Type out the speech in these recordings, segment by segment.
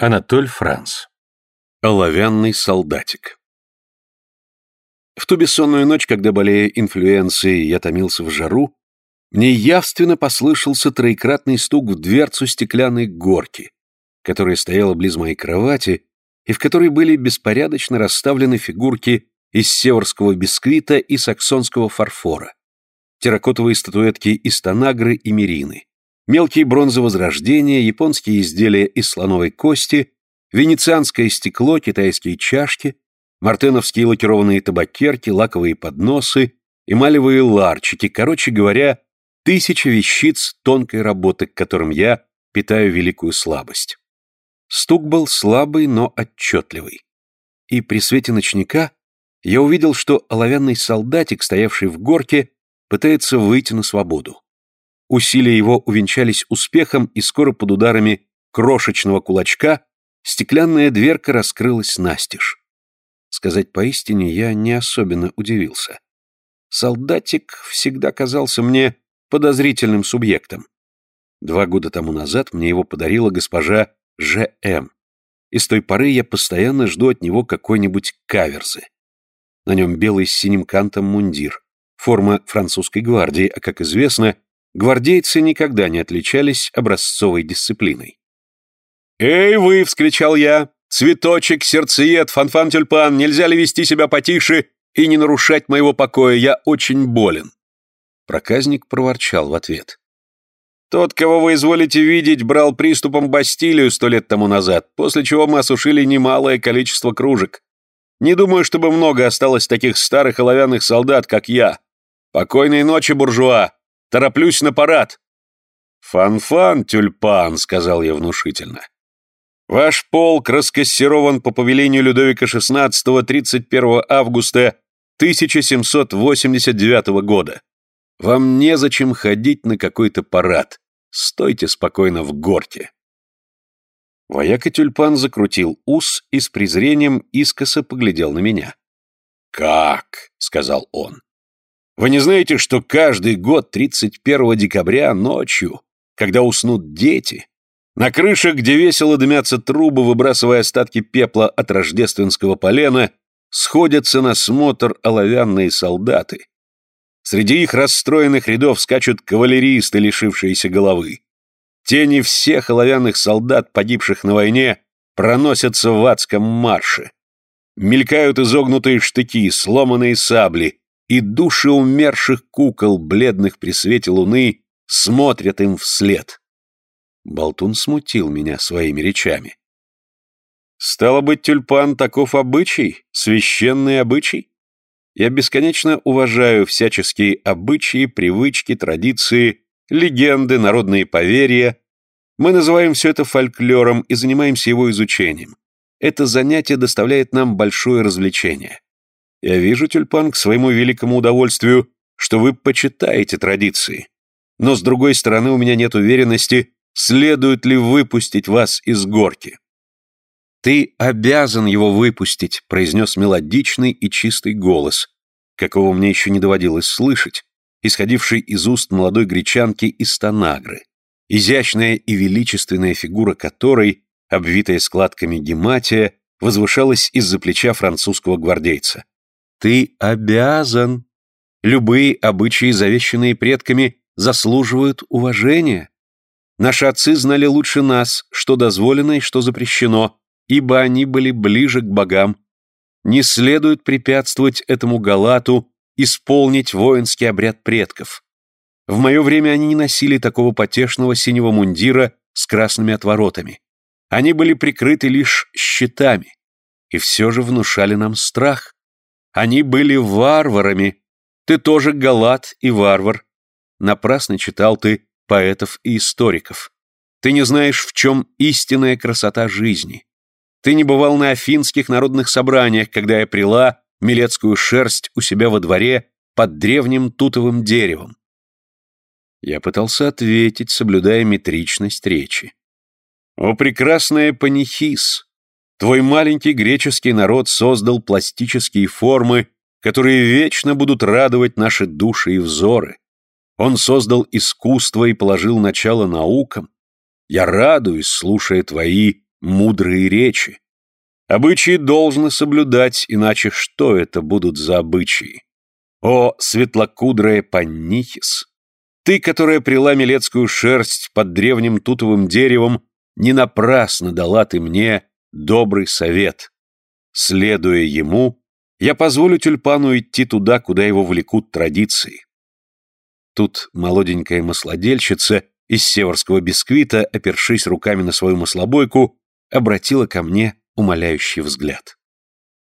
Анатоль Франц. Оловянный солдатик. В ту бессонную ночь, когда, болея инфлюенцией, я томился в жару, мне явственно послышался троекратный стук в дверцу стеклянной горки, которая стояла близ моей кровати и в которой были беспорядочно расставлены фигурки из северского бисквита и саксонского фарфора, терракотовые статуэтки из Танагры и Мерины, мелкие бронзы Возрождения, японские изделия из слоновой кости, венецианское стекло, китайские чашки, мартеновские лакированные табакерки, лаковые подносы, эмалевые ларчики, короче говоря, тысяча вещиц тонкой работы, к которым я питаю великую слабость. Стук был слабый, но отчетливый. И при свете ночника я увидел, что оловянный солдатик, стоявший в горке, пытается выйти на свободу. Усилия его увенчались успехом, и скоро под ударами крошечного кулачка стеклянная дверка раскрылась настежь. Сказать поистине, я не особенно удивился. Солдатик всегда казался мне подозрительным субъектом. Два года тому назад мне его подарила госпожа Ж.М. И с той поры я постоянно жду от него какой-нибудь каверзы. На нем белый с синим кантом мундир, форма французской гвардии, а, как известно, гвардейцы никогда не отличались образцовой дисциплиной. «Эй вы!» — вскричал я. «Цветочек, сердцеед, фанфан-тюльпан, нельзя ли вести себя потише и не нарушать моего покоя? Я очень болен!» Проказник проворчал в ответ. «Тот, кого вы изволите видеть, брал приступом Бастилию сто лет тому назад, после чего мы осушили немалое количество кружек. Не думаю, чтобы много осталось таких старых оловянных солдат, как я. Покойной ночи, буржуа!» Тороплюсь на парад!» «Фан-фан, тюльпан», — сказал я внушительно. «Ваш полк раскассирован по повелению Людовика XVI 31 августа 1789 года. Вам незачем ходить на какой-то парад. Стойте спокойно в горке». Вояка тюльпан закрутил ус и с презрением искоса поглядел на меня. «Как?» — сказал он. Вы не знаете, что каждый год 31 декабря ночью, когда уснут дети, на крышах, где весело дымятся трубы, выбрасывая остатки пепла от рождественского полена, сходятся на смотр оловянные солдаты. Среди их расстроенных рядов скачут кавалеристы, лишившиеся головы. Тени всех оловянных солдат, погибших на войне, проносятся в адском марше. Мелькают изогнутые штыки, сломанные сабли, и души умерших кукол, бледных при свете луны, смотрят им вслед. Болтун смутил меня своими речами. Стало быть, тюльпан таков обычай, священный обычай? Я бесконечно уважаю всяческие обычаи, привычки, традиции, легенды, народные поверья. Мы называем все это фольклором и занимаемся его изучением. Это занятие доставляет нам большое развлечение. Я вижу, тюльпан, к своему великому удовольствию, что вы почитаете традиции. Но, с другой стороны, у меня нет уверенности, следует ли выпустить вас из горки. «Ты обязан его выпустить», — произнес мелодичный и чистый голос, какого мне еще не доводилось слышать, исходивший из уст молодой гречанки из Танагры, изящная и величественная фигура которой, обвитая складками гематия, возвышалась из-за плеча французского гвардейца. Ты обязан. Любые обычаи, завещанные предками, заслуживают уважения. Наши отцы знали лучше нас, что дозволено и что запрещено, ибо они были ближе к богам. Не следует препятствовать этому галату исполнить воинский обряд предков. В мое время они не носили такого потешного синего мундира с красными отворотами. Они были прикрыты лишь щитами, и все же внушали нам страх. Они были варварами. Ты тоже галат и варвар. Напрасно читал ты поэтов и историков. Ты не знаешь, в чем истинная красота жизни. Ты не бывал на афинских народных собраниях, когда я прила милецкую шерсть у себя во дворе под древним тутовым деревом. Я пытался ответить, соблюдая метричность речи. «О, прекрасная панихис! Твой маленький греческий народ создал пластические формы, которые вечно будут радовать наши души и взоры. Он создал искусство и положил начало наукам. Я радуюсь, слушая твои мудрые речи. Обычаи должны соблюдать, иначе что это будут за обычаи? О, светлокудрая Паннихис! Ты, которая прила милецкую шерсть под древним тутовым деревом, не напрасно дала ты мне добрый совет. Следуя ему, я позволю тюльпану идти туда, куда его влекут традиции. Тут молоденькая маслодельщица из северского бисквита, опершись руками на свою маслобойку, обратила ко мне умоляющий взгляд.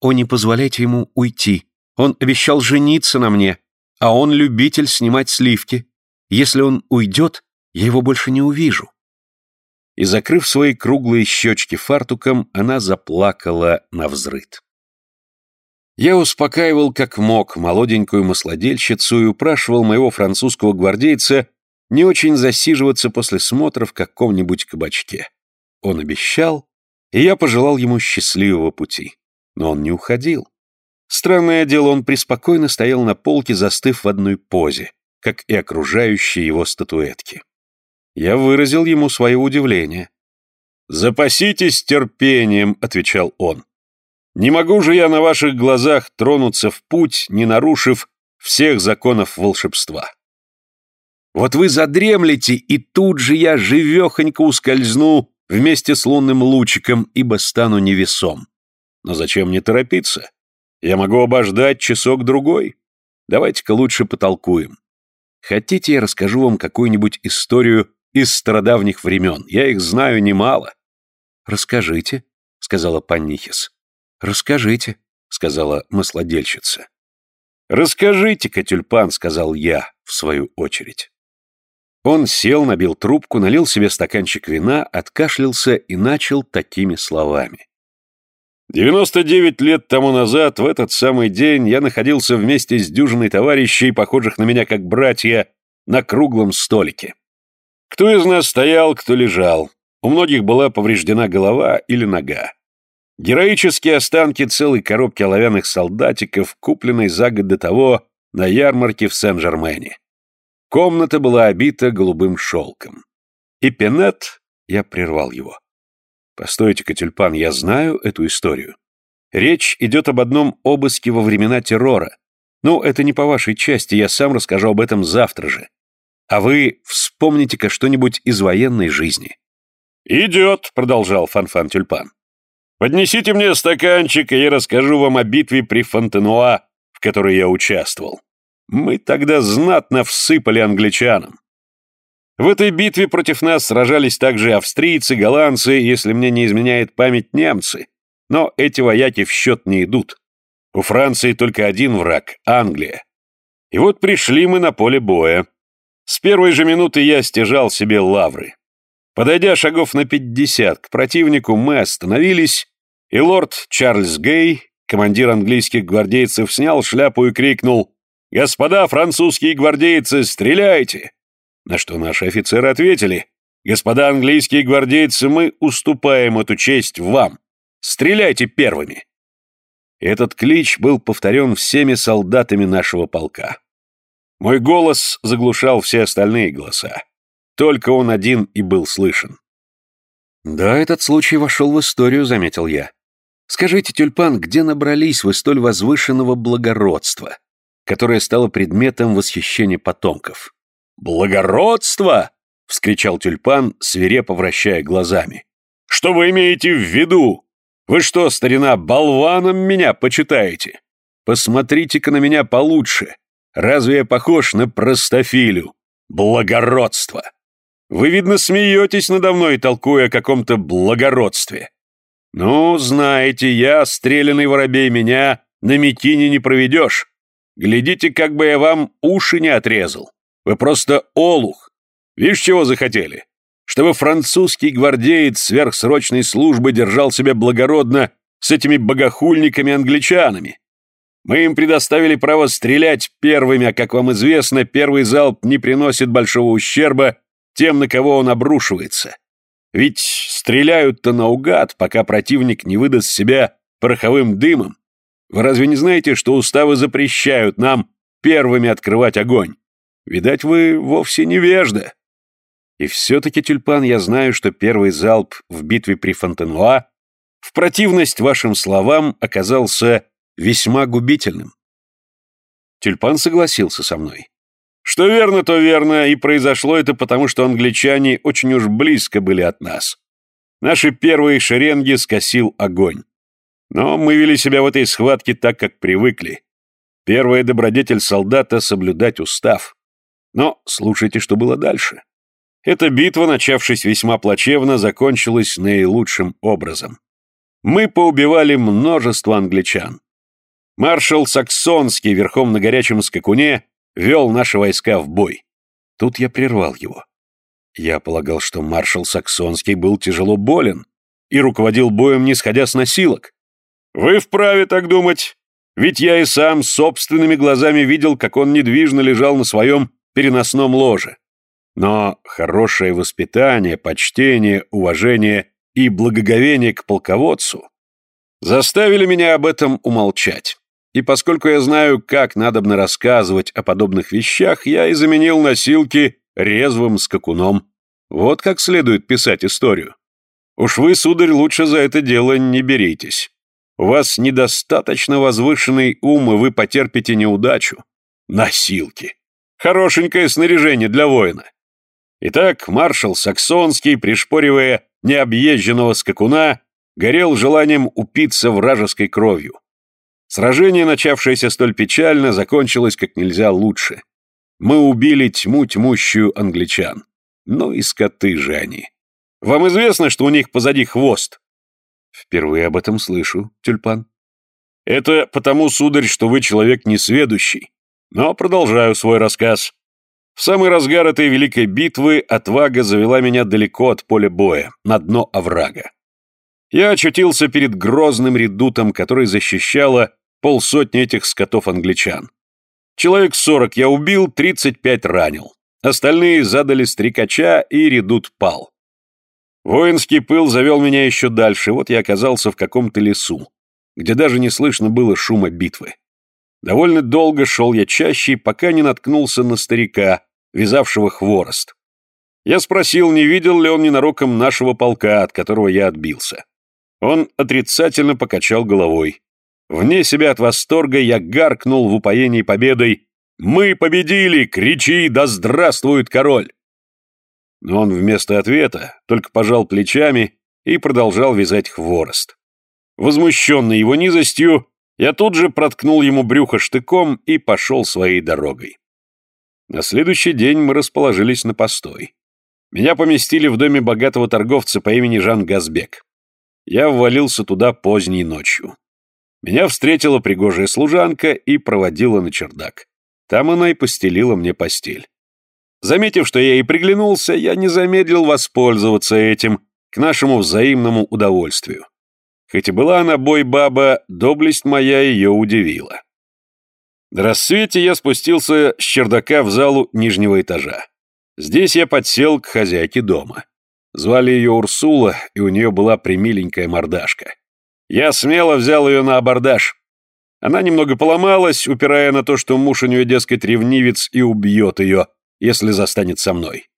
«О, не позволяйте ему уйти. Он обещал жениться на мне, а он любитель снимать сливки. Если он уйдет, я его больше не увижу». И, закрыв свои круглые щечки фартуком, она заплакала на взрыд. Я успокаивал как мог молоденькую маслодельщицу и упрашивал моего французского гвардейца не очень засиживаться после смотра в каком-нибудь кабачке. Он обещал, и я пожелал ему счастливого пути. Но он не уходил. Странное дело, он преспокойно стоял на полке, застыв в одной позе, как и окружающие его статуэтки. Я выразил ему свое удивление. «Запаситесь терпением», — отвечал он. «Не могу же я на ваших глазах тронуться в путь, не нарушив всех законов волшебства. Вот вы задремлете, и тут же я живехонько ускользну вместе с лунным лучиком, ибо стану невесом. Но зачем мне торопиться? Я могу обождать часок-другой. Давайте-ка лучше потолкуем. Хотите, я расскажу вам какую-нибудь историю из стародавних времен? Я их знаю немало. Расскажите, сказала Паннихис. Расскажите, сказала маслодельщица. Расскажите-ка, тюльпан, сказал я, в свою очередь. Он сел, набил трубку, налил себе стаканчик вина, откашлялся и начал такими словами. «Девяносто девять лет тому назад, в этот самый день, я находился вместе с дюжиной товарищей, похожих на меня как братья, на круглом столике. Кто из нас стоял, кто лежал. У многих была повреждена голова или нога. Героические останки целой коробки оловянных солдатиков, купленной за год до того на ярмарке в Сен-Жермене. Комната была обита голубым шелком. И Пенет... Я прервал его. Постойте-ка, тюльпан, я знаю эту историю. Речь идет об одном обыске во времена террора. Ну, это не по вашей части, я сам расскажу об этом завтра же. А вы вспомните-ка что-нибудь из военной жизни. «Идет», — продолжал Фанфан Тюльпан. «Поднесите мне стаканчик, и я расскажу вам о битве при Фонтенуа, в которой я участвовал. Мы тогда знатно всыпали англичанам. В этой битве против нас сражались также австрийцы, голландцы, если мне не изменяет память, немцы. Но эти вояки в счет не идут. У Франции только один враг — Англия. И вот пришли мы на поле боя. С первой же минуты я стяжал себе лавры. Подойдя шагов на пятьдесят к противнику, мы остановились, и лорд Чарльз Гей, командир английских гвардейцев, снял шляпу и крикнул «Господа французские гвардейцы, стреляйте!» На что наши офицеры ответили «Господа английские гвардейцы, мы уступаем эту честь вам. Стреляйте первыми!» Этот клич был повторен всеми солдатами нашего полка. Мой голос заглушал все остальные голоса. Только он один и был слышен. «Да, этот случай вошел в историю», — заметил я. «Скажите, Тюльпан, где набрались вы столь возвышенного благородства? которое стало предметом восхищения потомков. «Благородство!» — вскричал тюльпан, свирепо вращая глазами. «Что вы имеете в виду? Вы что, старина, болваном меня почитаете? Посмотрите-ка на меня получше. Разве я похож на простофилю? Благородство! Вы, видно, смеетесь надо мной, толкуя о каком-то благородстве. Ну, знаете, я, стрелянный воробей, меня на мякине не проведешь. Глядите, как бы я вам уши не отрезал. Вы просто олух. Видишь, чего захотели? Чтобы французский гвардеец сверхсрочной службы держал себя благородно с этими богохульниками-англичанами. Мы им предоставили право стрелять первыми, а, как вам известно, первый залп не приносит большого ущерба тем, на кого он обрушивается. Ведь стреляют-то наугад, пока противник не выдаст себя пороховым дымом. Вы разве не знаете, что уставы запрещают нам первыми открывать огонь? Видать, вы вовсе невежда. И все-таки, Тюльпан, я знаю, что первый залп в битве при Фонтенуа в противность вашим словам оказался весьма губительным. Тюльпан согласился со мной. Что верно, то верно, и произошло это потому, что англичане очень уж близко были от нас. Наши первые шеренги скосил огонь. Но мы вели себя в этой схватке так, как привыкли. Первая добродетель солдата — соблюдать устав. Но слушайте, что было дальше. Эта битва, начавшись весьма плачевно, закончилась наилучшим образом. Мы поубивали множество англичан. Маршал Саксонский верхом на горячем скакуне вел наши войска в бой. Тут я прервал его. Я полагал, что маршал Саксонский был тяжело болен и руководил боем, не сходя с носилок. Вы вправе так думать, ведь я и сам собственными глазами видел, как он недвижно лежал на своем переносном ложе. Но хорошее воспитание, почтение, уважение и благоговение к полководцу заставили меня об этом умолчать. И поскольку я знаю, как надобно рассказывать о подобных вещах, я и заменил носилки резвым скакуном. Вот как следует писать историю. Уж вы, сударь, лучше за это дело не беритесь. У вас недостаточно возвышенный ум, и вы потерпите неудачу. Носилки. Хорошенькое снаряжение для воина. Итак, маршал Саксонский, пришпоривая необъезженного скакуна, горел желанием упиться вражеской кровью. Сражение, начавшееся столь печально, закончилось как нельзя лучше. Мы убили тьму тьмущую англичан. Ну и скоты же они. Вам известно, что у них позади хвост? Впервые об этом слышу, тюльпан. Это потому, сударь, что вы человек несведущий. Но продолжаю свой рассказ. В самый разгар этой великой битвы отвага завела меня далеко от поля боя, на дно оврага. Я очутился перед грозным редутом, который защищала полсотни этих скотов-англичан. Человек сорок я убил, тридцать пять ранил. Остальные задали стрекача, и редут пал. Воинский пыл завел меня еще дальше, вот я оказался в каком-то лесу, где даже не слышно было шума битвы. Довольно долго шел я чаще, пока не наткнулся на старика, вязавшего хворост. Я спросил, не видел ли он ненароком нашего полка, от которого я отбился. Он отрицательно покачал головой. Вне себя от восторга я гаркнул в упоении победой «Мы победили! Кричи! Да здравствует король!» Но он вместо ответа только пожал плечами и продолжал вязать хворост. Возмущенный его низостью, я тут же проткнул ему брюхо штыком и пошел своей дорогой. На следующий день мы расположились на постой. Меня поместили в доме богатого торговца по имени Жан Газбек. Я ввалился туда поздней ночью. Меня встретила пригожая служанка и проводила на чердак. Там она и постелила мне постель. Заметив, что я ей приглянулся, я не замедлил воспользоваться этим к нашему взаимному удовольствию. Хоть и была она бой-баба, доблесть моя ее удивила. До рассвете я спустился с чердака в залу нижнего этажа. Здесь я подсел к хозяйке дома. Звали ее Урсула, и у нее была примиленькая мордашка. Я смело взял ее на абордаж. Она немного поломалась, упирая на то, что муж у нее, дескать, ревнивец и убьет ее, если застанет со мной.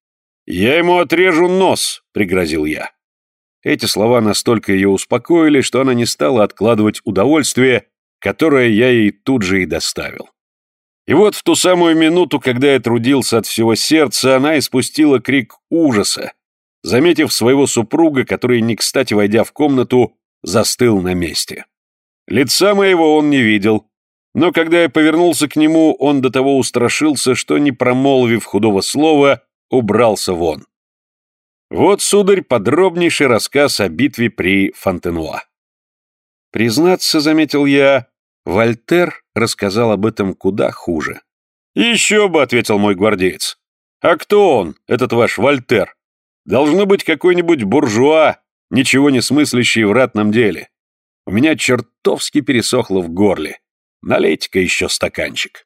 «Я ему отрежу нос», — пригрозил я. Эти слова настолько ее успокоили, что она не стала откладывать удовольствие, которое я ей тут же и доставил. И вот в ту самую минуту, когда я трудился от всего сердца, она испустила крик ужаса, заметив своего супруга, который, не кстати войдя в комнату, застыл на месте. Лица моего он не видел, но когда я повернулся к нему, он до того устрашился, что, не промолвив худого слова, убрался вон. Вот, сударь, подробнейший рассказ о битве при Фонтенуа. Признаться, заметил я, Вольтер рассказал об этом куда хуже. «Еще бы», — ответил мой гвардеец. «А кто он, этот ваш Вольтер? Должно быть какой-нибудь буржуа, ничего не смыслящий в ратном деле. У меня чертовски пересохло в горле. Налейте-ка еще стаканчик.